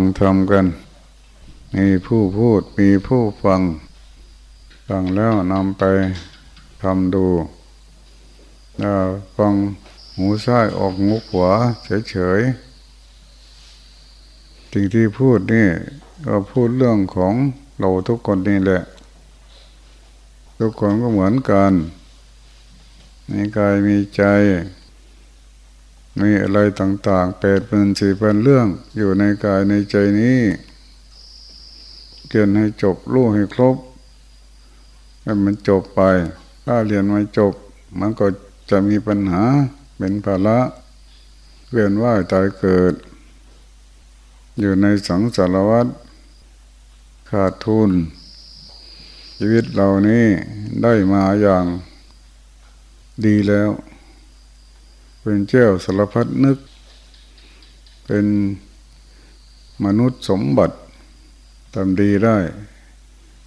ฟังธรรมกัน มีผู้พูดมีผู้ฟัง ฟังแล้วนำไปทำดูฟังหูซ้ายออกงูขวาเฉยๆสิ่งที่พูดนี่ก็พูดเรื่องของเราทุกคนนี่แหละ ทุกคนก็เหมือนกัน มีกายมีใจ มีอะไรต่างๆแปดเป็นสี่เป็นเรื่องอยู่ในกายในใจนี้เรียนให้จบรู้ให้ครบให้มันจบไป ถ้าเรียนไม่จบ มันก็จะมีปัญหาเป็นภาระเวียนว่ายตายเกิด อยู่ในสังสารวัฏขาดทุน ชีวิตเรานี้ได้มาอย่างดีแล้ว เป็นเจ้าสารพัดนึก เป็นมนุษย์สมบัติทำดีได้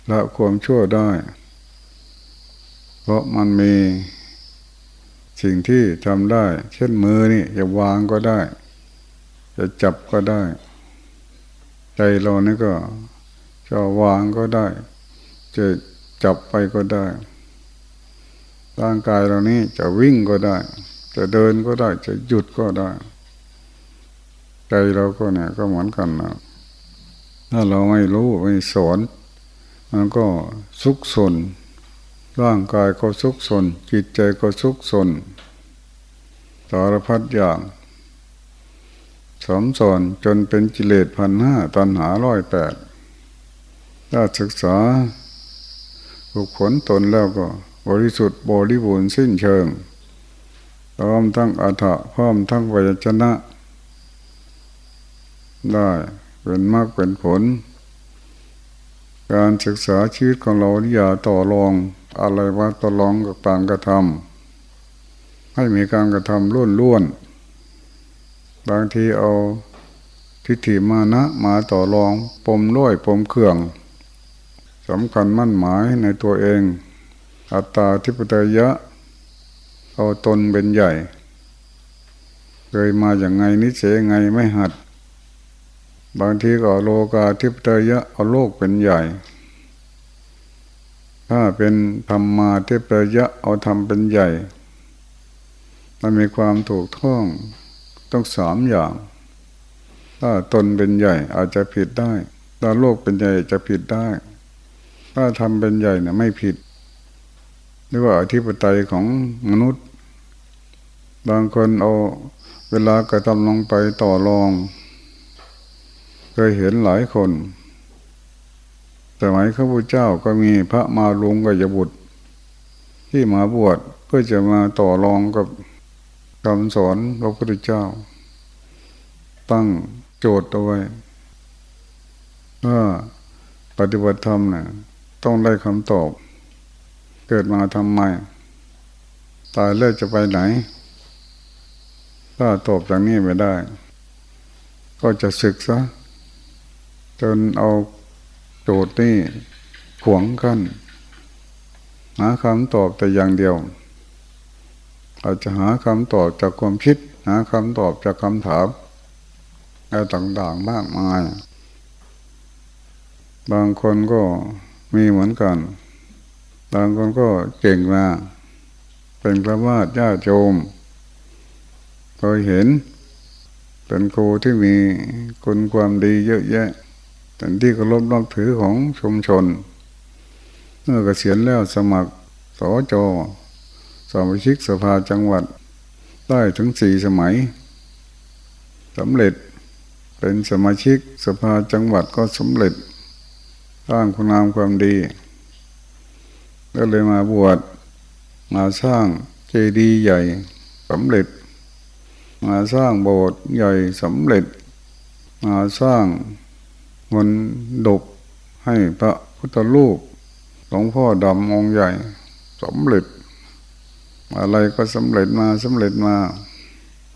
ละความชั่วได้ เพราะมันมีสิ่งที่ทำได้ เช่นมือนี่จะวางก็ได้ จะจับก็ได้ ใจเรานี่ก็จะวางก็ได้ จะจับไปก็ได้ร่างกายเรานี้จะวิ่งก็ได้ จะเดินก็ได้จะหยุดก็ได้ ใจเราก็เนี่ยก็เหมือนกันนะถ้าเราไม่รู้ไม่สอนมันก็สุกสนร่างกายก็สุกสนจิตใจก็สุกสนสารพัดอย่างสมสอนจนเป็นกิเลสพันห้าตันหาร้อยแปดถ้าศึกษาฝึกฝนตนแล้วก็ บริสุทธิ์บริบูรณ์สิ้นเชิง พร้อมทั้งอัฐะพร้อมทั้งวิจนะ ได้เป็นมากเป็นผล การศึกษาชีวิตของเราอย่าต่อรองอะไรว่าต่อรองกับการกระทำให้มีการกระทำล้วนล้วนบางทีเอาทิฏฐิมานะมาต่อรองปมร้อยปมเครื่องสำคัญมั่นหมายในตัวเอง อัตตาทิปตยะ เอาตนเป็นใหญ่ เคยมาอย่างไงนิสัยไงไม่หัด บางทีก็โลกาทิปตยะเอาโลกเป็นใหญ่ ถ้าเป็นธรรมาทิปตยะเอาธรรมเป็นใหญ่ มันมีความถูกท่องต้องสามอย่าง ถ้าตนเป็นใหญ่อาจจะผิดได้ ถ้าโลกเป็นใหญ่จะผิดได้ ถ้าทำเป็นใหญ่เนี่ยไม่ผิด หรือว่าอธิปไตยของมนุษย์ บางคนเอาเวลากระทำลงไปต่อรอง เคยเห็นหลายคนสมัยข้าพุทธเจ้าก็มีพระมาลุงกับยบุตร ที่มาบวชเพื่อจะมาต่อรองกับคำสอนพระพุทธเจ้า ตั้งโจทย์เอาไว้ว่าปฏิบัติธรรมเนะ่ยต้องได้คำตอบ เกิดมาทำไม ตายแล้วจะไปไหน ถ้าตอบอย่างนี้ไม่ได้ ก็จะศึกซะ จนเอาโจทย์นี่ขวงกันหาคำตอบแต่อย่างเดียวอาจจะหาคำตอบจากความคิด หาคำตอบจากคำถามอะไรต่างๆมากมาย บางคนก็มีเหมือนกัน บางคนก็เก่งมา เป็นพระวาดญาโยมเคยเห็น เป็นครูที่มีคุณความดีเยอะแยะเป็นที่เคารพนับถือของชุมชน เมื่อเกษียณแล้วสมัครสอจอสมาชิกสภาจังหวัด ได้ถึงสี่สมัยสำเร็จเป็นสมาชิกสภาจังหวัดก็สำเร็จสร้างคุณงามความดี ก็เลยมาบวชมาสร้างเจดีย์ใหญ่สำเร็จ มาสร้างโบสถ์ใหญ่สำเร็จ มาสร้างมันดบให้พระพุทธรูปหลวงพ่อดำองค์ใหญ่สำเร็จ อะไรก็สำเร็จมาสำเร็จมา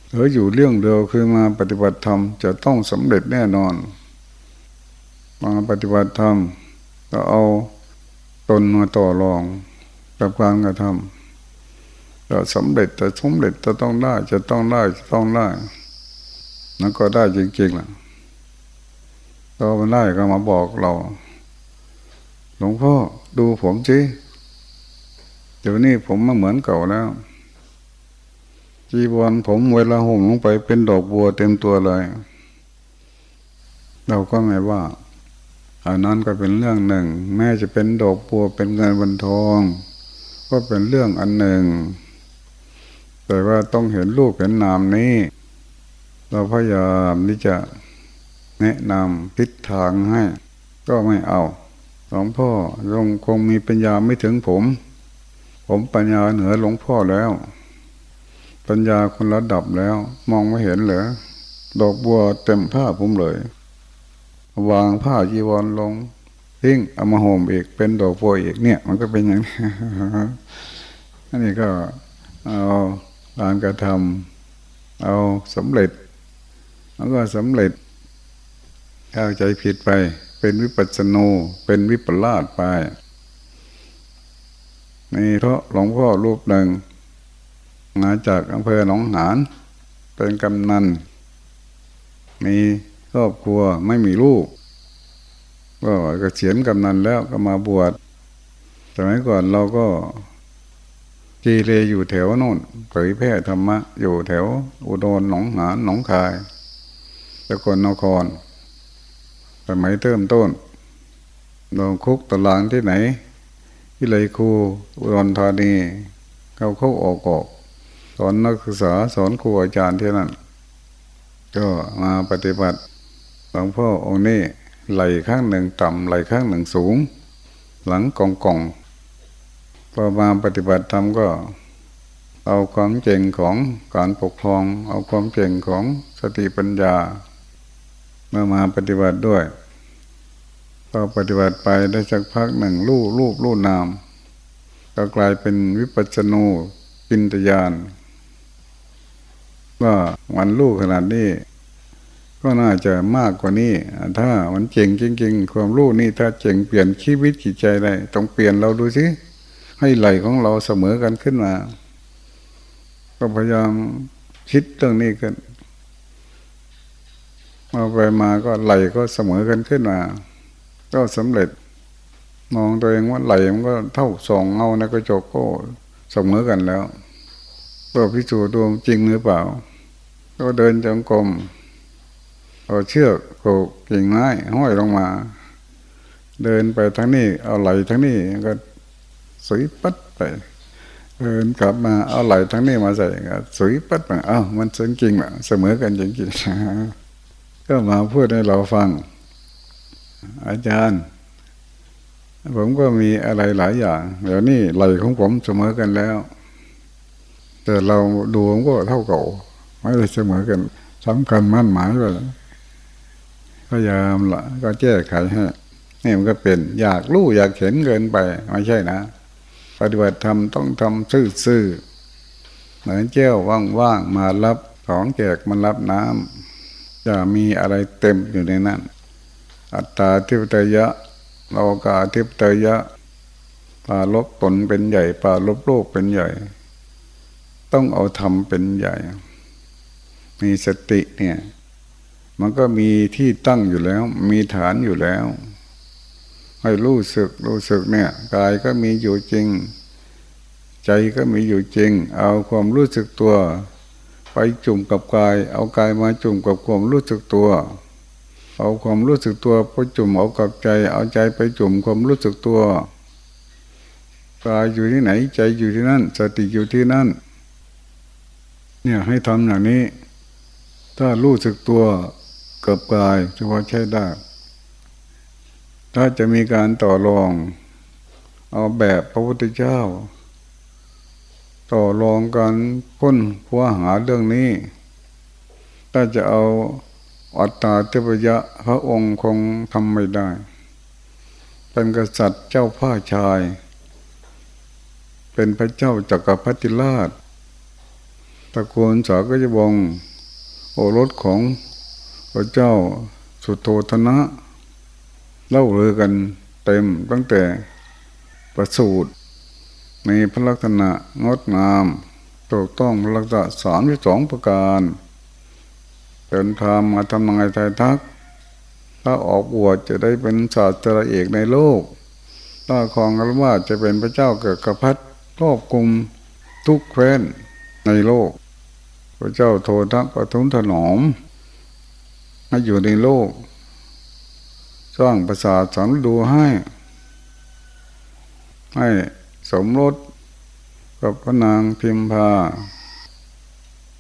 เหลืออยู่เรื่องเดียวคือมาปฏิบัติธรรมจะต้องสำเร็จแน่นอน มาปฏิบัติธรรมก็เอา ตนมาต่อรองกับการกระทำจะสำเร็จจะสำเร็จจะต้องได้จะต้องได้จะต้องได้นั่นก็ได้จริงๆล่ะต่อมันได้ก็มาบอกเรา หลวงพ่อดูผมสิเดี๋ยวนี้ผมมาเหมือนเก่าแล้วจีบอลผมเวลาห่มลงไปเป็นดอกบัวเต็มตัวเลย เราก็ไม่ว่า อันนั้นก็เป็นเรื่องหนึ่ง แม้จะเป็นดอกบัวเป็นเงินบนทอง ก็เป็นเรื่องอันหนึ่ง แต่ว่าต้องเห็นรูปเห็นนามนี้ เราพยายามที่จะแนะนำทิศทางให้ ก็ไม่เอาหลวงพ่อคงคงมีปัญญาไม่ถึงผม ผมปัญญาเหนือหลวงพ่อแล้ว ปัญญาคนระดับแล้ว มองไม่เห็นเหรอดอกบัวเต็มผ้าผมเลย วางผ้าจีวรลงทิ้งเอามาห่มอีกเป็นดอกบัวอีกเนี่ย มันก็เป็นอย่างนี้อันนี้ก็เอาการกระทำเอาสำเร็จแล้วก็สำเร็จเข้าใจผิดไป เป็นวิปัสสนูเป็นวิปลาสไปนี่เพราะหลวงพ่อรูปหนึ่งมาจากอำเภอหนองหาน เป็นกำนัน มี รอบครัวไม่มีลูกก็เกษียณกำนันแล้วก็มาบวชสมัยก่อนเราก็กีเรอยู่แถวโน่นเผยแพร่ธรรมะ อยู่แถว อุดรหนองหานหนองคายตะกอนนครสมัยเติมต้นลงคุกตารางที่ไหนที่เลยครูอุดรธานีเขาเข้าออกออก สอนนักศึกษาสอนครูอาจารย์ที่นั่นก็มาปฏิบัติ ลวงพ่อองค์นี้ไหลข้างหนึ่งต่ำไหลข้างหนึ่งสูง หลังกองกองพอมาปฏิบัติธรรมก็ เอาความเจงของการปกครอง เอาความเจงของสติปัญญาเมื่อมาปฏิบัติด้วยพอปฏิบัติไปได้สักพักหนึ่งรูปรูปรูปนาม ก็กลายเป็นวิปัสสนูปินตยานว่าวันลูกขนาดนี้ ก็น่าจะมากกว่านี้ ถ้ามันเจ๋งจริง ๆ ความรู้นี่ถ้าเจ๋งเปลี่ยนชีวิตจิตใจได้ต้องเปลี่ยนเราดูสิให้ไหลของเราเสมอกันขึ้นมา ก็พยายามคิดเรื่องนี้กันมาไปมาก็ไหลก็เสมอกันขึ้นมา ก็สำเร็จ มองตัวเองว่าไหลมันก็เท่าสองเงาในกระจกก็เสมอกันแล้วเพื่อพิสูจน์ดวงจริงหรือเปล่า ก็เดินจงกรม เอาเชือกโขกกิ่งไม้ห้อยลงมา เดินไปทั้งนี้เอาไหลทั้งนี้ก็สวยปัดไปเดินกลับมาเอาไหลทั้งนี้มาใส่ก็สวยปัดไปอ้าวมันจริงๆแหละเสมอกันจริงๆก็มาพูดให้เราฟัง อาจารย์ ผมก็มีอะไรหลายอย่างเดี๋ยวนี้ไหลของผมเสมอกันแล้ว แต่เราดูผมก็เท่าเก่าไม่ได้เสมอกันสำคัญมั่นหมายว่า พยายามละก็แก้ไขให้นี่มันก็เป็นอยากรู้อยากเห็นเกินไปไม่ใช่นะ ปฏิบัติธรรมต้องทำซื่อๆเหมือนเจ้าว่างๆมารับของแจกมันรับน้ำจะมีอะไรเต็มอยู่ในนั้น อัตตาทิพตยะโลกาทิพตยะปาลบตนเป็นใหญ่ปาลบโลกเป็นใหญ่ ต้องเอาธรรมเป็นใหญ่ มีสติเนี่ย มันก็มีที่ตั้งอยู่แล้ว มีฐานอยู่แล้ว ให้รู้สึกรู้สึกเนี่ยกายก็มีอยู่จริง ใจก็มีอยู่จริง เอาความรู้สึกตัว ไปจุ่มกับกาย เอากายมาจุ่มกับความรู้สึกตัว เอาความรู้สึกตัวไปจุ่มเอากับใจ เอาใจไปจุ่มความรู้สึกตัวกายอยู่ที่ไหน ใจอยู่ที่นั่น สติอยู่ที่นั่น เนี่ยให้ทำอย่างนี้ ถ้ารู้สึกตัว กับกายจะว่าใช้ได้ ถ้าจะมีการต่อรอง เอาแบบพระพุทธเจ้า ต่อรองกันค้นคว้าหาเรื่องนี้ ถ้าจะเอาอัตตาเทพยะพระองค์คงทำไม่ได้ เป็นกษัตริย์เจ้าผ้าชาย เป็นพระเจ้าจักรพรรดิราชตระกูลสากยบงโอรสของ พระเจ้าสุโธธนะ เล่าเรือกันเต็มตั้งแต่ประสูตรมีพระลักษณะงดงามถูกต้องพระลักษณะสามที่สองประการเดินทางมาทำยังไงใจทัก ถ้าออกบวชจะได้เป็นศาสตราเอกในโลก ถ้าครองกันว่าจะเป็นพระเจ้าเกิดกระพัดครอบคุมทุกแคว้นในโลก พระเจ้าโทนปทุมถนอม ให้อยู่ในโลก สร้างประสาทสอนดูให้ ให้สมรสกับพระนางพิมพา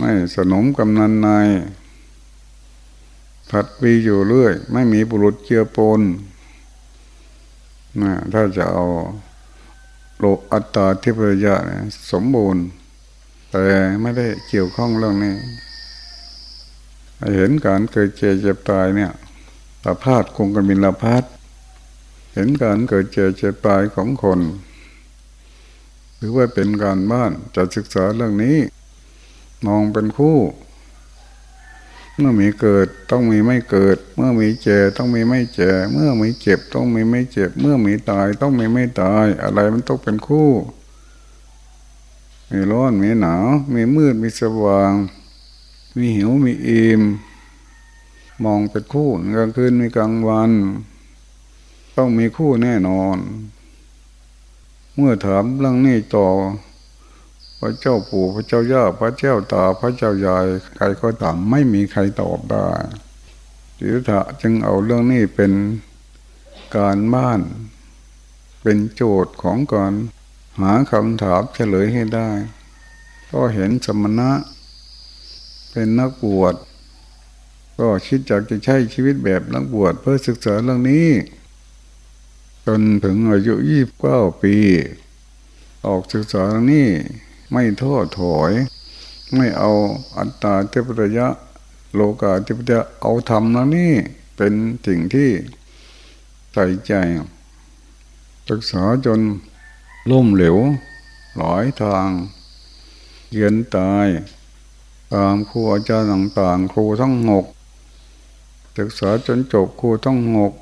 ให้สนมกำนันนายผัดวีอยู่เรื่อย ไม่มีบุรุษเจือปนนะถ้าจะเอาโลกอัตตาทิพยะสมบูรณ์ แต่ไม่ได้เกี่ยวข้องเรื่องนี้ เห็นการเกิดเจ็บเจ็บตายเนี่ยตาพาดคงกันบินละพัดเห็นการเกิดเจ็บเจ็บตายของคนหรือว่าเป็นการบ้านจะศึกษาเรื่องนี้ มองเป็นคู่ เมื่อมีเกิดต้องมีไม่เกิด เมื่อมีเจ็ต้องมีไม่เจ็เมื่อมีเจ็บต้องมีไม่เจ็บ เมื่อมีตายต้องมีไม่ตาย อะไรมันต้องเป็นคู่ มีร้อนมีหนาวมีมืดมีสว่าง มีหิวมีอิ่มมองเป็นคู่กลางคืนมีกลางวัน ต้องมีคู่แน่นอน เมื่อถามเรื่องนี้ต่อ พระเจ้าปู่พระเจ้าย่าพระเจ้าตาพระเจ้ายายใครก็ตามไม่มีใครตอบได้จิตถะจึงเอาเรื่องนี้เป็นการบ้าน เป็นโจทย์ของการหาคำถามเฉลยให้ได้ ก็เห็นสมณะ เป็นนักบวชก็คิดจากจะใช้ชีวิตแบบนักบวชเพื่อศึกษาเรื่องนี้ จนถึงอายุยี่สิบเก้าปี ออกศึกษาเรื่องนี้ไม่ท้อถอย ไม่เอาอัตตาเทพระยะ โลกาเทพระยะเอาธรรมนะนี่เป็นสิ่งที่ใส่ใจ ศึกษาจนล่มเหลวหลายทางเยียนตาย ตามครูอาจารย์ต่างๆ ครูทั้งหกศึกษาจนจบครูทั้งหก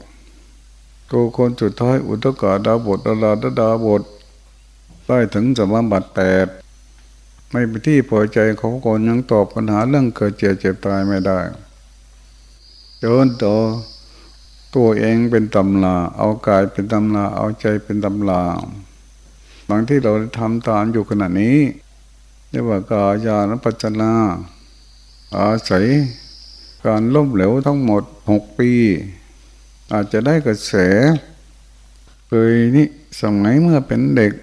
ครูคนสุดท้ายอุตกาดาบทดาราดดาบท ได้ถึงสมบัติแปดไม่เป็นที่พอใจของคนยังตอบปัญหาเรื่องเกิดเจ็บเจ็บตายไม่ได้จนต่อตัวเองเป็นตำลาเอากายเป็นตำลาเอาใจเป็นตำลาบางที่เราทำตามอยู่ขณะนี้ รียกว่ากายานปัจจนา อาศัยการล้มเหลวทั้งหมดหกปี อาจจะได้กระแสเคยนี่สมัยเมื่อเป็นเด็ก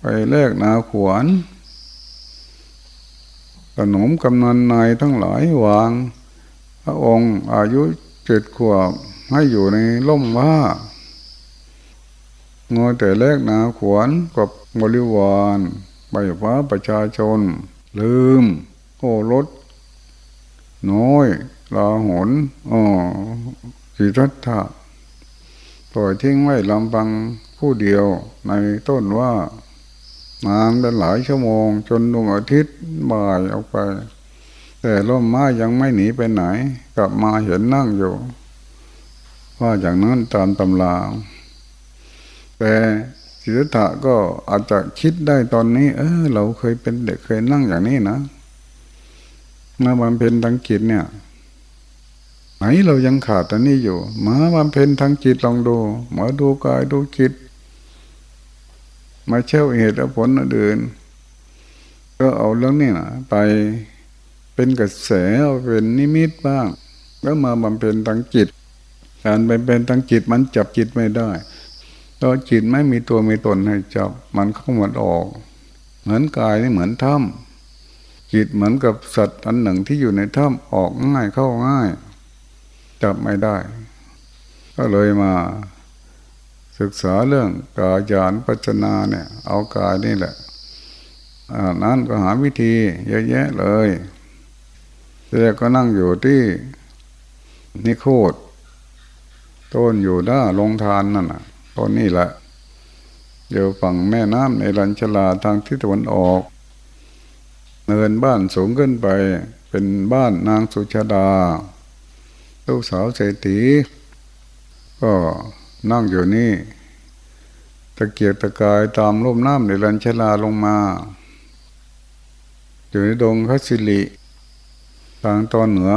ไปแลกนาขวานขนมกำนันนายทั้งหลายวาง พระองค์อายุเจ็ดขวบให้อยู่ในล่มว่างอแต่แรกนาขวนกับบริวาร ใบฟ้าประชาชน ลืมโอ้รถน้อยลาหนอ๋อสิทัตถะปล่อยทิ้งไว้ลำบังผู้เดียวในต้นว่านานเป็นหลายชั่วโมง จนดวงอาทิตย์บ่ายออกไป แต่ร่มไม้ยังไม่หนีไปไหน กลับมาเห็นนั่งอยู่ ว่าอย่างนั้นตามตำราแต่ ศิลธะก็อาจจะคิดได้ตอนนี้ เออ เราเคยเป็นเด็กเคยนั่งอย่างนี้นะมื่อบำเพ็ญทางจิตเนี่ย ไหนเรายังขาดตอนนี้อยู่ มาบำเพ็ญทางจิตลองดูมาดูกายดูจิต มาเช่าเหตุและผลอื่นก็เอาเรื่องนี้นะไปเป็นกระแสเอาเป็นนิมิตบ้าง แล้วมาบำเพ็ญทางจิต การไปเป็นทางจิตมันจับจิตไม่ได้ ตอจิตไม่มีตัวมีตนให้จับ มันเข้ามาออก เหมือนกายนี่เหมือนถ้ำจิตเหมือนกับสัตว์อันหนึ่งที่อยู่ในถ้ำออกง่ายเข้าง่าย จับไม่ได้ ก็เลยมา ศึกษาเรื่องกายานปัจนาเนี่ย เอากายนี่แหละนั้นก็หาวิธีเยอะแยะเลยแต่ก็นั่งอยู่ที่นิโคดต้นอยู่หน้าลงทานนั่นน่ะ ต้นนี่แหละอยู่ฝั่งแม่น้ำในลัญชลาทางทิศตะวันออก เนินบ้านสูงขึ้นไป เป็นบ้านนางสุชาดา ลูกสาวเศรษฐีก็นั่งอยู่นี่ ตะเกียกตะกายตามร่มน้ำในลันชลาลงมา อยู่ในดงคัสิลิทางตอนเหนือ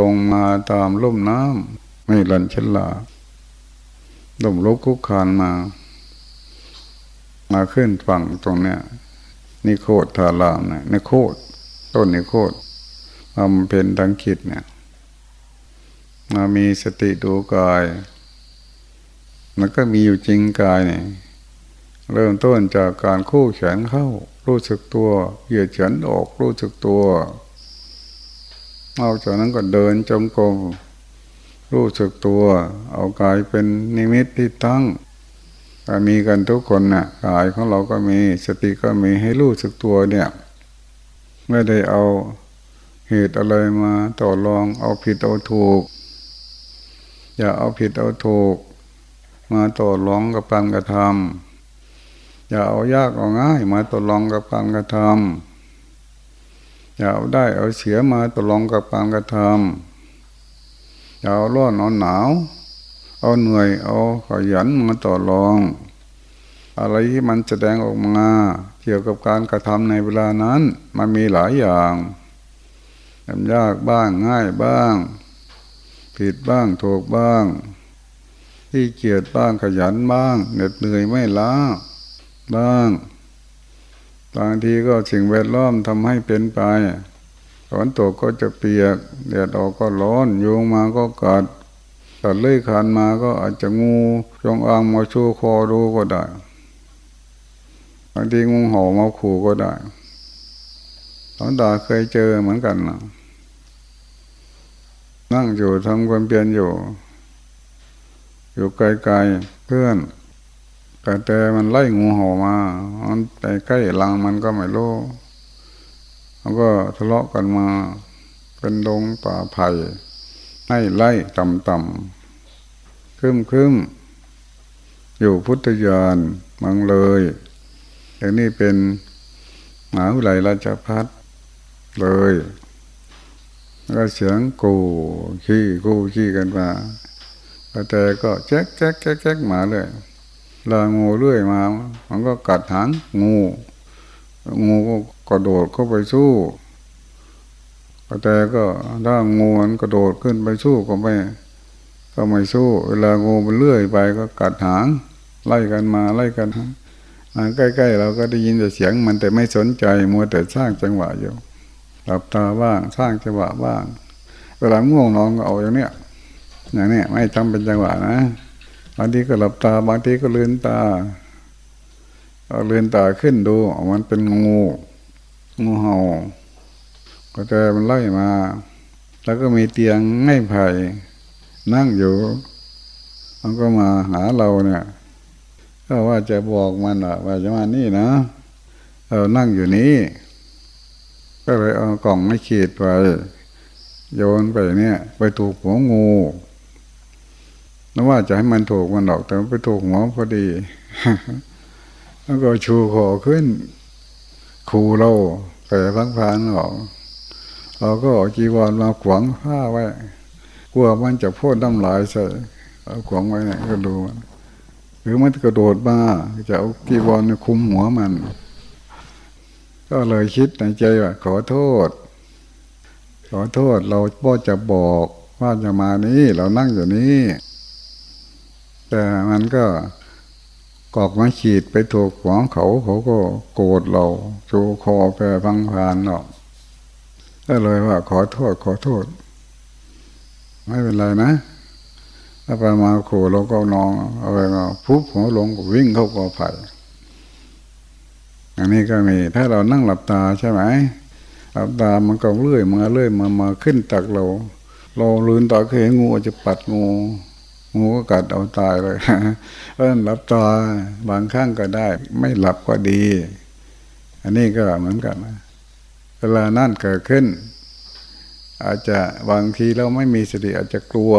ลงมาตามลุ่มน้ำไม่ลันฉลา ล่มลุกคุกคานมา มาขึ้นฝั่งตรงเนี้ยนิโคตทารามเนี่ยนิโคตต้นนิโคตทำเป็นดังคิดเนี่ย มามีสติดูกายมันก็มีอยู่จริงกายเนี่ยเริ่มต้นจากการคู่แขนเข้า รู้สึกตัว เหยียดแขนออกรู้สึกตัวเอาจากนั้นก็เดินจมกรม รู้สึกตัว เอากายเป็นนิมิตที่ตั้งมีกันทุกคนนะ่ะกายของเราก็มีสติก็มีให้รู้สึกตัวเนี่ยไม่ได้เอาเหตุอะไรมาต่อรองเอาผิดเอาถูก อย่าเอาผิดเอาถูก มาต่อรองกับการกระทำอย่าเอายากเอาง่าย มาต่อรองกับการกระทำอย่าเอาได้เอาเสียมาตกลงกับการกระทำ เอาร้อนเอาหนาว เอาเหนื่อย เอาขยันมาต่อรอง อะไรที่มันแสดงออกมาเกี่ยวกับการกระทำในเวลานั้น มันมีหลายอย่างทำยากบ้างง่ายบ้าง ผิดบ้างถูกบ้างที่เกียดบ้างขยันบ้างเหน็ดเหนื่อยไม่ล้าบ้างบางทีก็สิ่งแวดล้อมทำให้เป็นไป ฝนตกก็จะเปียกแดดออกก็ร้อนยุงมาก็กัดตัดเลื่อยคานมาก็อาจจะงูจงอางมาชูคอดูก็ได้บางทีงูเห่ามาขู่ก็ได้ตอนดาเคยเจอเหมือนกันนะนั่งอยู่ทำความเพียรอยู่ อยู่ไกลๆเพื่อนแต่แต่มันไล่งูเห่ามา มันไปใกล้ลังมันก็ไม่รู้ มันก็ทะเลาะกันมาเป็นดงป่าไผ่ให้ไล่ต่ำๆคึมคึมอยู่พุทธยานมังเลยอย่างนี้เป็นหมาวิไลราชพัฒเลยก็เสียงกูขี้กูขี้กันมาแต่ก็แจ๊กแจ๊กแจ๊กแจ๊กหมาเลยลางูเรื่อยมา มันก็กัดหางงู งูก็ กระโดดเข้าไปสู้กระแต่ก็ถ้างูมันกระโดดขึ้นไปสู้ก็ไม่ก็ไม่สู้เวลางูมันเลื่อยไปก็กัดหาง ไล่กันมาไล่กันใกล้ๆเราก็ได้ยินแต่เสียงมันแต่ไม่สนใจมัวแต่สร้างจังหวะอยู่หลับตาบ้างสร้างจังหวะบ้าง เวลาง่วงนอนก็เอาอย่างเนี้ยอย่างเนี้ยไม่ทำเป็นจังหวะนะบางทีก็หลับตาบางทีก็เลือนตาเอาเลือนตาขึ้นดูมันเป็นงู งูเห่าก็จะมันไล่มา แล้วก็มีเตียงง่ายไผ่นั่งอยู่ มันก็มาหาเราเนี่ย ก็ว่าจะบอกมันว่าจะมานี่นะเรานั่งอยู่นี้ ก็เลยเอากล่องไม่ขีดไปโยนไปเนี่ย ไปถูกหัวงูนึกว่าจะให้มันถูกมันดอก แต่ไปถูกหัวพอดี แล้วก็ชูคอขึ้น คูเราแต่พังพานออกเราก็อจีวรมาขวางผ้าไว้ กลัวมันจะพ่นน้ำลายใส่เอาขวางไว้เนี่ยก็ดูมันหรือมันกระโดดมาจะเอาจีวรคุมหัวมัน ก็เลยคิดในใจว่าขอโทษ ขอโทษเราพ่อจะบอกว่าจะมานี้เรานั่งอยู่นี้ แต่มันก็ กอกมาขีดไปถูกหัวเขาเขาก็โกรธเราจูคอแปรพังพานเนาะก็เลยว่าขอโทษขอโทษ ไม่เป็นไรนะถ้าไปมาขู่เราก็นองเอาไปมาพุบหัวลงวิ่งเข้ากอไผ่อันนี้ก็มี ถ้าเรานั่งหลับตาใช่ไหมหลับตามันก็เลื่อยมาเลื่อยมามาขึ้นตักเรา เราลืนตาเคยงูจะปัดงู งูก็กัดเอาตายเลยเพราะหลับตาบางครั้งก็ได้ ไม่หลับก็ดี อันนี้ก็เหมือนกันเวลานั่นเกิดขึ้น อาจจะบางทีเราไม่มีสติอาจจะกลัว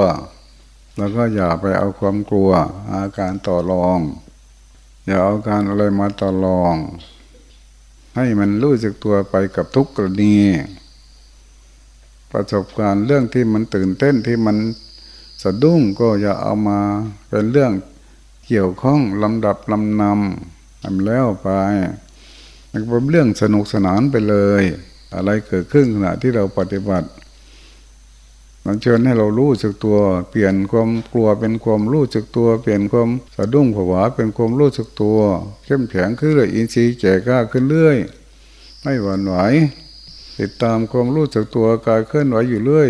แล้วก็อย่าไปเอาความกลัว อาการต่อรอง อย่าเอาการอะไรมาต่อรอง ให้มันรู้สึกตัวไปกับทุกกรณีประสบการณ์เรื่องที่มันตื่นเต้นที่มัน สะดุ้งก็อย่าเอามาเป็นเรื่องเกี่ยวข้องลำดับลำนำทำแล้วไปมันเป็นเรื่องสนุกสนานไปเลย อะไรเกิดขึ้นขณะที่เราปฏิบัติมันเชิญให้เรารู้สึกตัว เปลี่ยนความกลัวเป็นความรู้สึกตัว เปลี่ยนความสะดุ้งผวาเป็นความรู้สึกตัว เข้มแข็งขึ้นเลยอินทรีย์แก่กล้าขึ้นเรื่อย ไม่หวั่นไหวติดตามความรู้สึกตัวกายเคลื่อนไหวอยู่เรื่อย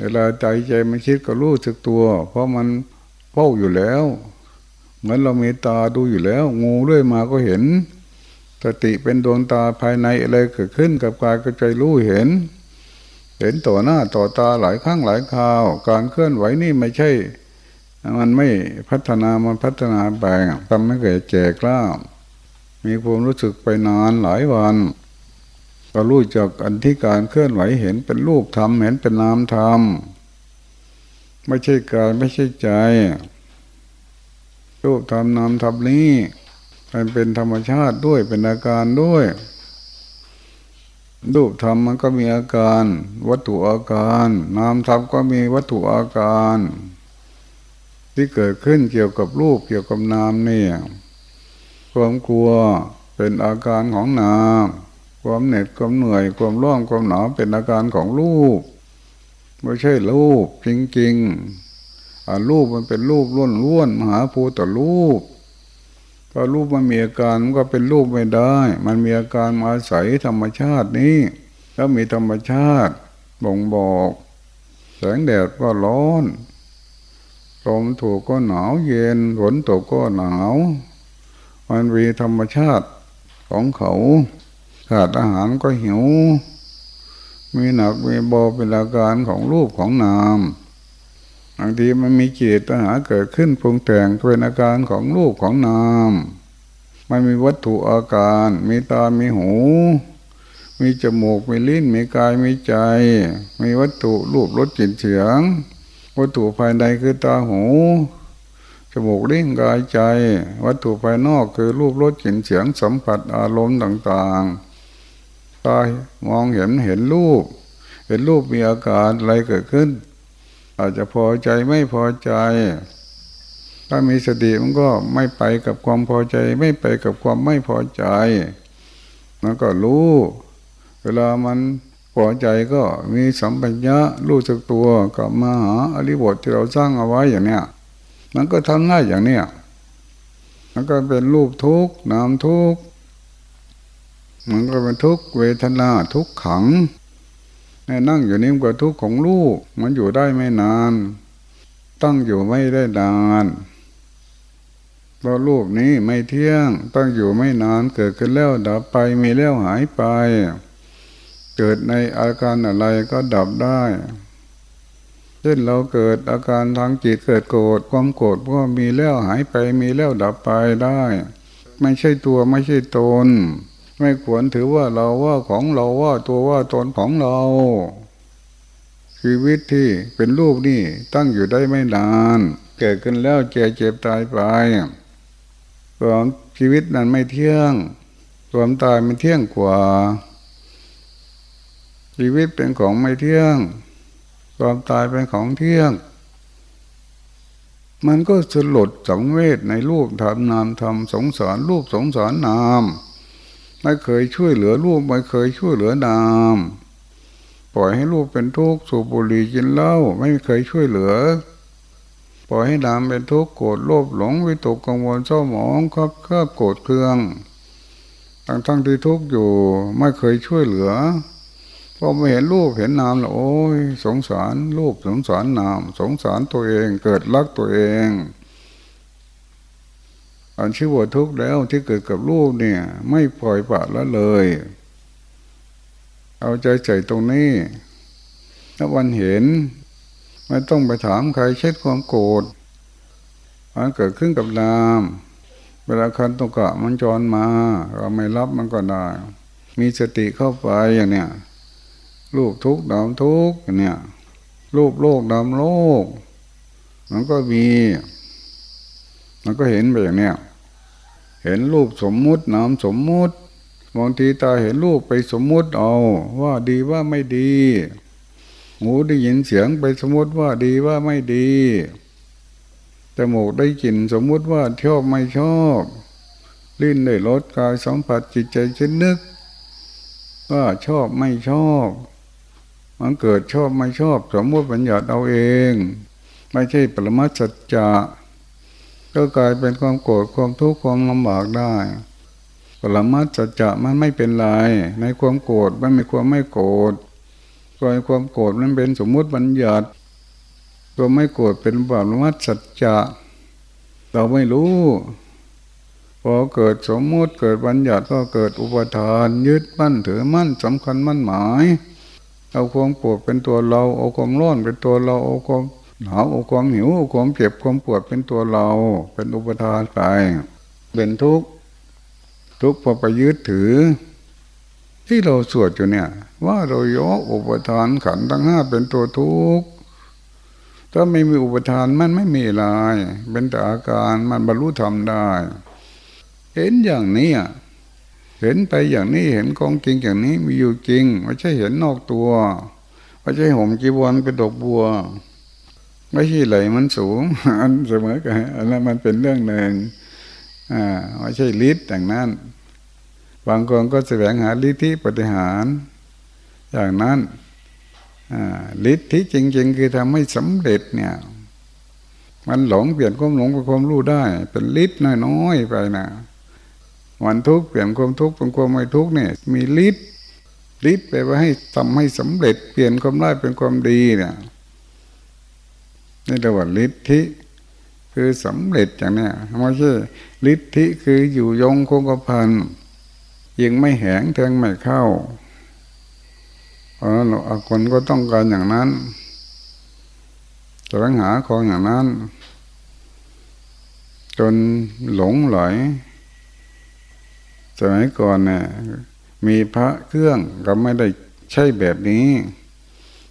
เวลาใจใจมันคิดก็รู้สึกตัว เพราะมันเฝ้าอยู่แล้วเหมือนเรามีตาดูอยู่แล้ว งูเรื่อยมาก็เห็นสติเป็นดวงตาภายในอะไรเกิดขึ้นกับกายก็ใจรู้เห็น เห็นต่อหน้าต่อตาหลายครั้งหลายคราว การเคลื่อนไหวนี่ไม่ใช่ มันไม่พัฒนามันพัฒนาไปทำให้เกิดแก่กล้ามีความรู้สึกไปนานหลายวัน ก็รู้จักอันที่การเคลื่อนไหวเห็นเป็นรูปธรรมเห็นเป็นนามธรรมไม่ใช่กายไม่ใช่ใจ รูปธรรมนามธรรมนี้มันเป็นธรรมชาติด้วยเป็นอาการด้วย รูปธรรมมันก็มีอาการ วัตถุอาการ นามธรรมก็มีวัตถุอาการ ที่เกิดขึ้นเกี่ยวกับรูปเกี่ยวกับนามนี่ความกลัวเป็นอาการของนาม ความเหน็ดความเหนื่อยความร้อนความหนาวเป็นอาการของรูป ไม่ใช่รูปจริงๆอ่ารูปมันเป็นรูปล้วนล้วนมหาภูตรูปพอรูปมันมีอาการมันก็เป็นรูปไม่ได้ มันมีอาการมาอาศัยธรรมชาตินี้ แล้วมีธรรมชาติบ่งบอก แสงแดดก็ร้อนลมถูกก็หนาวเย็นฝนตกก็หนาว มันมีธรรมชาติของเขา ขาดอาหารก็หิว มีหนักมีเบาเป็นอาการของรูปของนามบางทีมันมีจิตตัณหาเกิดขึ้นปรุงแต่งเป็นอาการของรูปของนามมันมีวัตถุอาการ มีตา มีหู มีจมูก มีลิ้น มีกาย มีใจ มีวัตถุรูปรสกลิ่นเสียง วัตถุภายในคือตาหู จมูกลิ้นกายใจ วัตถุภายนอกคือรูปรสกลิ่นเสียงสัมผัสอารมณ์ต่าง ๆ ตามองเห็นเห็นรูป เห็นรูปมีอาการอะไรเกิดขึ้น อาจจะพอใจไม่พอใจ ถ้ามีสติมันก็ไม่ไปกับความพอใจ ไม่ไปกับความไม่พอใจมันก็รู้ เวลามันพอใจก็มีสัมปัญญะรู้สึกตัวกับมาหาอริบทที่เราสร้างเอาไว้อย่างเนี้ยมันก็ทำง่ายอย่างเนี้ยมันก็เป็นรูปทุกข์นามทุกข์ มันก็เป็นทุกเวทนาทุกขังนั่งอยู่นี่มันก็ทุกข์ของลูก มันอยู่ได้ไม่นาน ตั้งอยู่ไม่ได้นานเพราะรูปนี้ไม่เที่ยง ตั้งอยู่ไม่นานเกิดขึ้นแล้วดับไปมีแล้วหายไป เกิดในอาการอะไรก็ดับได้เช่นเราเกิดอาการทางจิตเกิดโกรธความโกรธก็มีแล้วหายไปมีแล้วดับไปได้ ไม่ใช่ตัวไม่ใช่ตน ไม่ควรถือว่าเราว่าของเราว่าตัวว่าตนของเรา ชีวิตที่เป็นรูปนี่ตั้งอยู่ได้ไม่นาน เกิดขึ้นแล้วเจ็บเจ็บตายไปความชีวิตนั้นไม่เที่ยงความตายมันเที่ยงกว่า ชีวิตเป็นของไม่เที่ยง ความตายเป็นของเที่ยง มันก็สลดสังเวชในรูปธรรมนามธรรมสงสารรูปสงสารนาม ไม่เคยช่วยเหลือลูกไม่เคยช่วยเหลือนาม ปล่อยให้ลูกเป็นทุกข์สูบบุหรี่กินเหล้าไม่เคยช่วยเหลือ ปล่อยให้นามเป็นทุกข์โกรธโลภหลงวิตกกังวลเศร้าหมองครับเคอบโกรธเคืองทั้งทั้งที่ทุกข์อยู่ไม่เคยช่วยเหลือพอมาเห็นรูปเห็นนามแล้วโอ้ยสงสารรูปสงสารนาม สงสารตัวเองเกิดรักตัวเอง อันชื่อว่าทุกข์แล้วที่เกิดกับลูกเนี่ย ไม่ปล่อยปละละเลย เอาใจใส่ตรงนี้ถ้าวันเห็น ไม่ต้องไปถามใครเช็ดความโกรธมันเกิดขึ้นกับนาม เวลาคันตุกะมันจรมาเราไม่รับมันก็ได้ มีสติเข้าไปอย่างเนี้ยรูปทุกข์ดำทุกข์อย่างเนี้ยรูปโลกดำโลก มันก็มี มันก็เห็นไปอย่างเนี้ยเห็นรูปสมมุตินามสมมุติบางทีตาเห็นรูปไปสมมุติเอา ว่าดีว่าไม่ดี หูได้ยินเสียงไปสมมุติว่าดีว่าไม่ดีจมูกได้กลิ่นสมมุติว่าชอบไม่ชอบลิ้นได้รสกายสัมผัสจิตใจเช่นนึก ว่าชอบไม่ชอบ มันเกิดชอบไม่ชอบ สมมติบัญญัติเอาเอง ไม่ใช่ปรมัตสัจจะ ก็กลายเป็นความโกรธความทุกข์ความลำบากได้ปรมัตสัจจะมันไม่เป็นไร ในความโกรธมันมีความไม่โกรธกายความโกรธมันเป็นสมมุติบัญญัติตัวไม่โกรธเป็นปรมัตสัจจะ เราไม่รู้พอเกิดสมมุติเกิดบัญญัติก็เกิดอุปทาน ยึดมั่นถือมั่นสำคัญมั่นหมาย เอาความปวดเป็นตัวเรา เอาความร้อนเป็นตัวเราเอาความ หนาวเอาความหิวความเจ็บความปวดเป็นตัวเรา เป็นอุปทานไปเป็นทุกข์ทุกข์พอไปยึดถือ ที่เราสวดอยู่เนี่ย ว่าเรายกอุปทานขันทั้งห้าเป็นตัวทุกข์ถ้าไม่มีอุปทานมันไม่มีอะไรเป็นแต่อาการมันบรรลุธรรมได้ เห็นอย่างนี้เห็นไปอย่างนี้เห็นกองจริงอย่างนี้มีอยู่จริงไม่ใช่เห็นนอกตัวไม่ใช่ห่มจีวรเป็นดอกบัว ไม่ใช่ไหลมันสูงอันเสมอกันอันนั้นมันเป็นเรื่องหนึ่งอ่าไม่ใช่ฤทธิ์อย่างนั้น บางคนก็แสวงหาฤทธิปฏิหารอย่างนั้นฤทธิจริง ๆ คือทำให้สำเร็จเนี่ย มันหลงเปลี่ยนความหลงเป็นความรู้ได้ เป็นฤทธิ์น้อยๆไปนะวันทุกข์เปลี่ยนความทุกข์เป็นความไม่ทุกข์เนี่ย มีฤทธิ์ฤทธิ์ไปว่าให้ทำให้สำเร็จ เปลี่ยนความร้ายเป็นความดีเนี่ย นี่เรียกว่าฤทธิคือสำเร็จอย่างนี้ไม่ใช่ฤทธิคืออยู่ยงคงกระพันยิงไม่แหงแทงไม่เข้าเพราะเราคนก็ต้องการอย่างนั้นจะหาของอย่างนั้น จนหลงไหลสมัยก่อนเนี่ยมีพระเครื่องก็ไม่ได้ใช่แบบนี้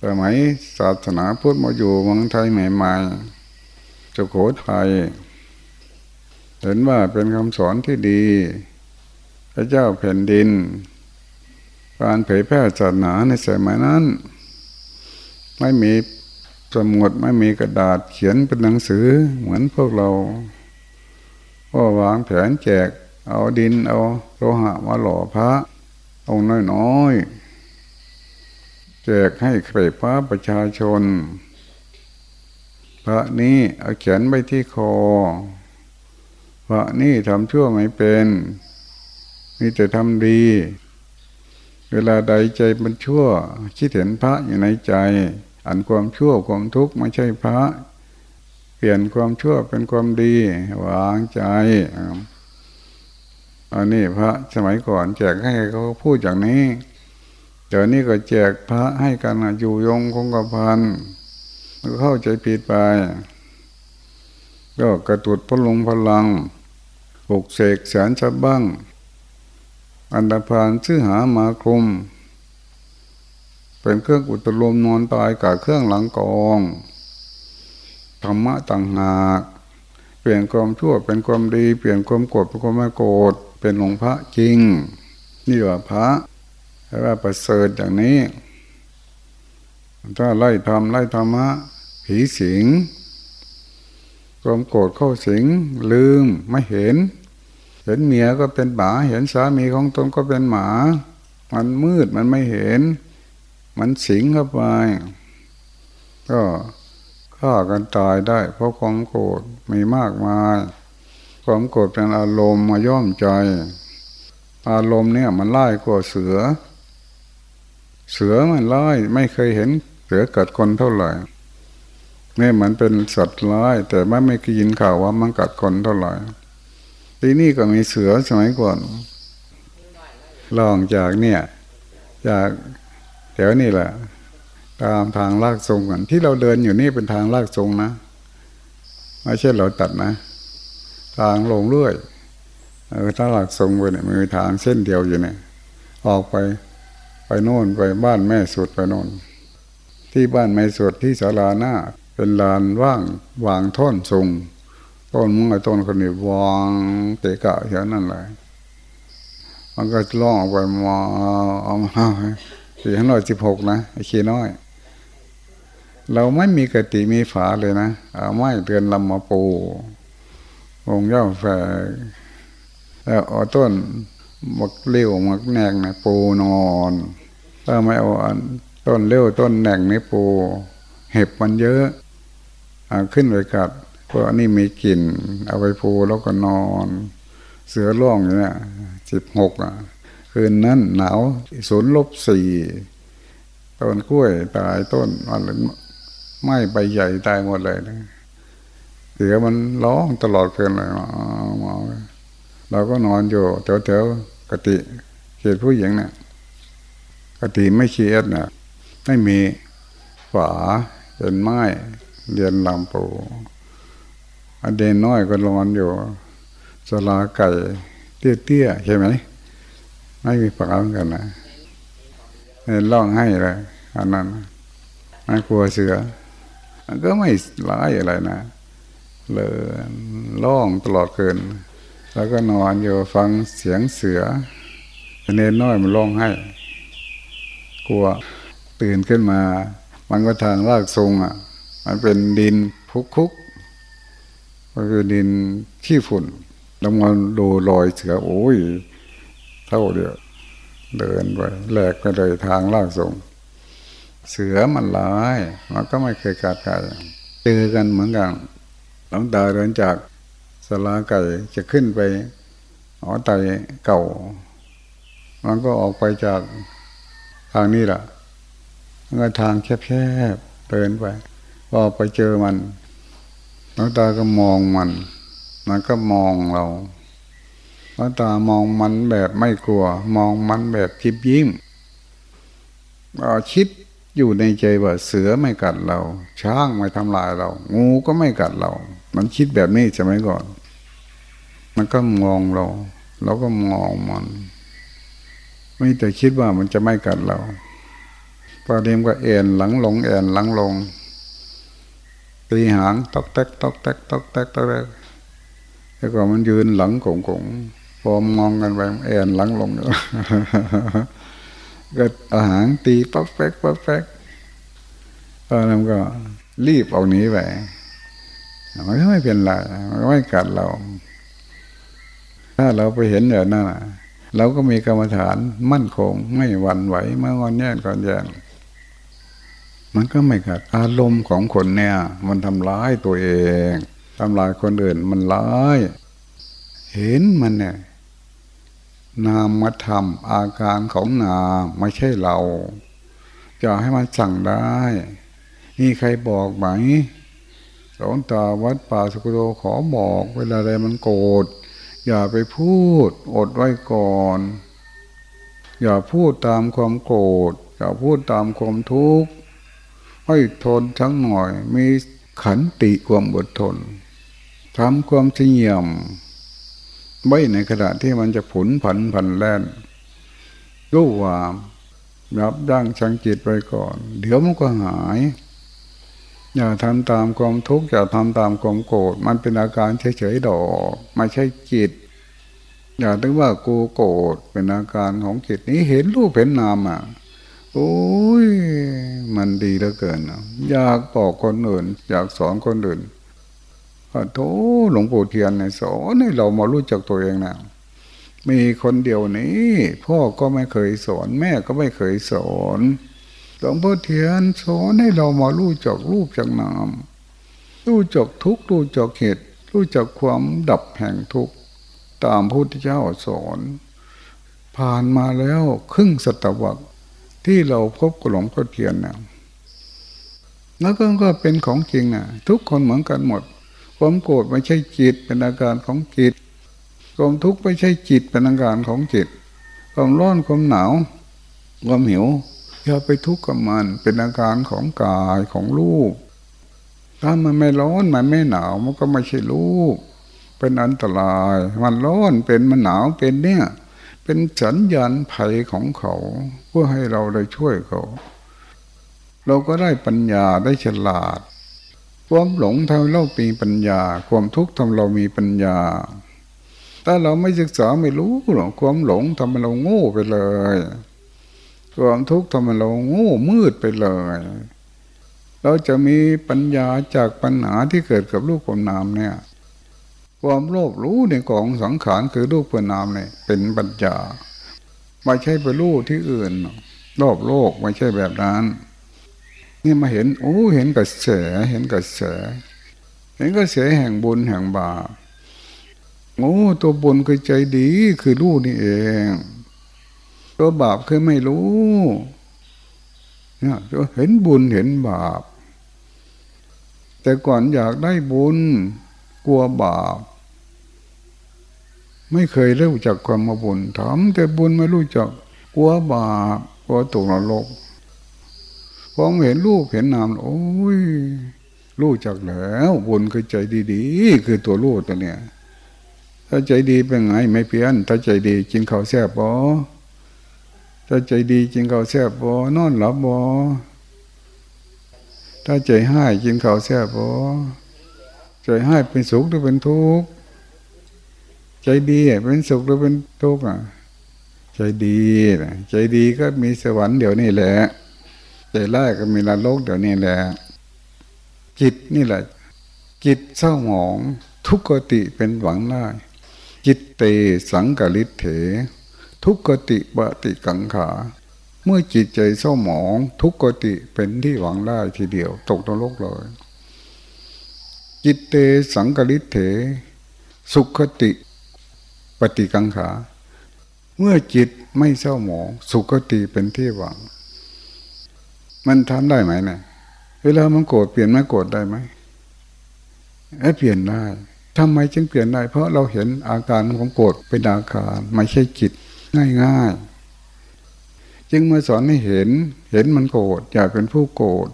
สมัยศาสนาพุทธมาอยู่เมืองไทยใหม่ๆจะโขทัยเห็นว่าเป็นคำสอนที่ดี พระเจ้าแผ่นดิน การเผยแพร่ศาสนาในสมัยนั้น ไม่มีสมุดไม่มีกระดาษเขียนเป็นหนังสือเหมือนพวกเราก็วางแผนแจก เอาดินเอาโลหะมาหล่อพระองค์น้อยๆ แจกให้ใครพระประชาชน พระนี้เอาเขียนไว้ที่คอ พระนี่ทำชั่วไม่เป็นมีแต่ทำดี เวลาใดใจมันชั่ว คิดเห็นพระอยู่ในใจ อันความชั่วความทุกข์ไม่ใช่พระ เปลี่ยนความชั่วเป็นความดีวางใจอันนี้พระสมัยก่อนแจกให้เขาพูดอย่างนี้ เดี๋ยวนี้ก็แจกพระให้กันอยู่ยงคงกระพันก็เข้าใจผิดไป ก็กระตุดพลงพลังปลุกเสกแสนชับบ้าง อันดาพานชื่อหามาคลุม เป็นเครื่องอุตลมนอนตายกับเครื่องหลังกองธรรมะต่างหากเปลี่ยนความชั่วเป็นความดี เปลี่ยนความโกรธเป็นความไม่โกรธเป็นหลวงพระจริง นี่ว่าพระ ว่าประเสริฐอย่างนี้ ถ้าไล่ทำไล่ธรรมะ ผีสิงความโกรธเข้าสิง ลืมไม่เห็น เห็นเมียก็เป็นหมาเห็นสามีของตนก็เป็นหมา มันมืดมันไม่เห็น มันสิงเข้าไป ก็ฆ่ากันตายได้ เพราะความโกรธมีมากมาย ความโกรธเป็นอารมณ์มาย่อมใจ อารมณ์เนี่ยมันไล่กว่าเสือ เสือมันไล่ไม่เคยเห็นเสือกัดคนเท่าไหร่เนี่ยมันเป็นสัตว์ร้ายแต่ไม่ไม่เคยยินข่าวว่ามันกัดคนเท่าไหร่ที่นี่ก็มีเสือสมัยก่อนลองจากเนี่ย จากแถวนี่แหละ ตามทางลากทรงกันที่เราเดินอยู่นี่เป็นทางลากทรงนะไม่ใช่เราตัดนะ ทางลงเรื่อยเออถ้าหลักทรงไปเนี่ยมือทางเส้นเดียวอยู่เนี่ย ออกไป ไปโน่นไปบ้านแม่สุดไปโน่นที่บ้านแม่สุดที่ศาลาหน้า เป็นลานว่างวางท่อนทรงต้นมึงไอ้ต้นคนนี้วางเตะกะแถวนั่นเลยมันก็ล่องไปมาเอามาสี่ห้าร้อยสิบหกนะไอ้ขี้น้อย เราไม่มีกติมีฝาเลยนะเอาไม้เตือนลำมาปูองเจ้าแฝกแล้วเอาต้น มักเลี้ยวมักแนกนะปูนอน ถ้าไม่เอาอันต้นเลี้ยวต้นแหน่งนี่ปู เห็บมันเยอะอขึ้นไปกัดเพราะนนี้มีกลิ่น เอาไปปูแล้วก็นอน เสือร่องอย่างนี้สิบหกอะ คืนนั้นหนาวศูนย์ลบสี่ต้นกล้วยตายต้นอะไรไม้ใบใหญ่ตายหมดเลยนะเสือมันร้องตลอดคืนเลยมา เราก็นอนอยู่แถวแถวกติเขตผู้หญิงเนี่ยกติไม่เคียดนะไม่มีฝาเป็นไม้เรียนลำปูอเดนน้อยก็นอนอยู่สลาไก่เตี้ยๆใช่ไหมไม่มีฝาเหมือนกันนะร้องให้เลยอันนั้นไม่กลัวเสือมันก็ไม่ร้ายอะไรนะเลยร้องตลอดคืน แล้วก็นอนอยู่ฟังเสียงเสือเนนน้อยมันร้องให้กลัวตื่นขึ้นมา มันก็ทางลากทรงอะ มันเป็นดินพุกคุกมันคือดินขี้ฝุ่นแล้วมันดูรอยเสือโอ้ย เท่าเดียวเดินไปแหลกไปเลยทางลากทรงเสือมันร้าย มันก็ไม่เคยกัดใครเจอกันเหมือนกันหลังตาเดินจาก สลาไก่จะขึ้นไปหอไตเก่า มันก็ออกไปจากทางนี้แหละมันก็ทางแคบๆเดินไปพอไปเจอมันหลังตาก็มองมัน มันก็มองเราหลังตามองมันแบบไม่กลัว มองมันแบบจิบยิ้มคิดอยู่ในใจว่าเสือไม่กัดเรา ช้างไม่ทำลายเรา งูก็ไม่กัดเรา มันคิดแบบนี้ใช่ไหมก่อน มันก็มองเรา เราก็มองมัน ไม่แต่คิดว่ามันจะไม่กัดเราพอเรียมก็เอ็นหลังลง เอ็นหลังลงตีหางตอกแตกตอกแตกตอกแตกตอกแตกแล้วก็มันยืนหลังกงกงพอมองกันไปเอ็นหลังลงก็อาหารตีป๊อกแป๊กป๊อกแป๊กตอนนั้นก็รีบเอาหนีไปมันก็ไม่เป็นไรมันไม่กัดเรา ถ้าเราไปเห็นอย่างนั้นเราก็มีกรรมฐานมั่นคง ไม่หวั่นไหวเมื่อวันแย่ก่อนแย่มันก็ไม่กัดอารมณ์ของคนเนี่ย มันทำร้ายตัวเองทำลายคนอื่นมันร้าย เห็นมันเนี่ยนามธรรมอาการของนามไม่ใช่เรา จะให้มันสั่งได้ นี่ใครบอกไหมสอนตาวัดป่าสุโดขอบอก เวลาใดมันโกรธ อย่าไปพูดอดไว้ก่อน อย่าพูดตามความโกรธ อย่าพูดตามความทุกข์ให้ทนทั้งหน่อย มีขันติความอดทนทำความเฉียมไว้ในขณะที่มันจะผุนผันผันแล่นรู้ว่ายับดั้งชังจิตไปก่อน เดี๋ยวมันก็หาย อย่าทำตามความทุกข์อย่าทำตามความโกรธมันเป็นอาการเฉยๆดอกไม่ใช่จิต อย่าถึงว่ากูโกรธเป็นอาการของจิตนี้เห็นรูปเห็นนามอะโอ้ยมันดีเหลือเกินอยากบอกคนอื่น อยากสอนคนอื่นขอโธหลวงปู่เทียนในสอนให้เรามารู้จักตัวเองนะมีคนเดียวนี้ พ่อก็ไม่เคยสอน แม่ก็ไม่เคยสอน หลวงพ่อเทียนสอนให้เรามารู้จักรูปจักนาม รู้จักทุกข์รู้จักเหตุรู้จักความดับแห่งทุกข์ตามพระพุทธเจ้าสอน ผ่านมาแล้วครึ่งศตวรรษที่เราพบกับหลวงพ่อเทียนนะแล้วก็เป็นของจริงนะทุกคนเหมือนกันหมด ความโกรธไม่ใช่จิตเป็นอาการของจิตความทุกข์ไม่ใช่จิตเป็นอาการของจิตความร้อนความหนาวความหิว อย่าไปทุกข์กับมันเป็นอาการของกายของรูปถ้ามันไม่ร้อนมันไม่หนาวมันก็ไม่ใช่รูปเป็นอันตราย มันร้อนเป็นมันหนาวเป็นเนี่ย เป็นสัญญาณภัยของเขา เพื่อให้เราได้ช่วยเขา เราก็ได้ปัญญาได้ฉลาด ความหลงทำเรามีปัญญา ความทุกข์ทำเรามีปัญญาถ้าเราไม่ศึกษาไม่รู้หรอกความหลงทำให้เราโง่ไปเลย ความทุกข์ทำให้เราโง่มืดไปเลย เราจะมีปัญญาจากปัญหาที่เกิดกับรูปกับนามเนี่ย ความโลภรู้ในกองสังขารคือรูปกับนามเนี่ยเป็นปัญญาไม่ใช่ไปรู้ที่อื่นรอบโลกไม่ใช่แบบนั้นนี่มาเห็นโอ้เห็นกระแสเห็นกระแสเห็นกระแสแห่งบุญแห่งบาปโอ้ตัวบุญคือใจดีคือรู้นี่เอง ตัวบาปคือไม่รู้เนี่ยตัวเห็นบุญเห็นบาป แต่ก่อนอยากได้บุญกลัวบาป ไม่เคยรู้จักความมาบุญทำแต่บุญไม่รู้จักกลัวบาปกลัวตกนรกพอเห็นรูปเห็นนามโอ้ยรู้จักแล้วบุญคือใจดีๆ คือตัวรู้ตัวเนี้ยถ้าใจดีเป็นไงไม่เพี้ยน ถ้าใจดีกินข้าวแซ่บบ่ ถ้าใจดีกินข้าวแซ่บบ่นอนหลับบ่ถ้าใจให้กินข้าวแซ่บบ่ใจให้เป็นสุขหรือเป็นทุกข์ใจดีเป็นสุขหรือเป็นทุกข์อะใจดีใจดีก็มีสวรรค์เดี๋ยวนี้แหละใจร้ายก็มีนรกเดี๋ยวนี้แหละจิตนี่แหละ จิตเศร้าหมอง ทุกขติเป็นหวังได้จิตเตสังกฤิเถ ทุกขติปติกังขา เมื่อจิตใจเศร้าหมอง ทุกขติเป็นที่หวังได้ทีเดียว ตกนรกเลยจิตเตสังกฤิเถ สุขติ ปฏิกังขา เมื่อจิตไม่เศร้าหมอง สุขติเป็นที่หวัง มันทำได้ไหมเนะี่ยเวลามันโกรธเปลี่ยนไม่โกรธได้ไหมไอ้เปลี่ยนได้ทำไมจึงเปลี่ยนได้ เพราะเราเห็นอาการของโกรธเป็นอาการไม่ใช่จิต ง่ายๆจึงมาสอนให้เห็น เห็นมันโกรธอย่าเป็นผู้โกรธ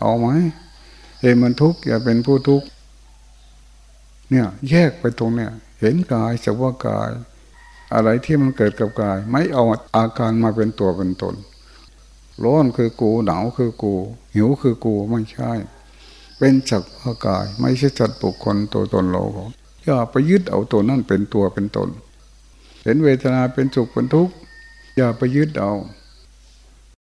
เอาไหมเห็นมันทุกข์อย่าเป็นผู้ทุกข์เนี่ย แยกไปตรงเนี่ย เห็นกายสักว่ากาย อะไรที่มันเกิดกับกาย ไม่เอาอาการมาเป็นตัวเป็นตนร้อนคือกูหนาวคือกู หิวคือกูไม่ใช่ เป็นจักรากาย ไม่ใช่จัดบุคคลตัวตนเราอย่าไปยึดเอาตัวนั่นเป็นตัวเป็นตน เห็นเวทนาเป็นสุขเป็นทุกข์อย่าไปยึดเอา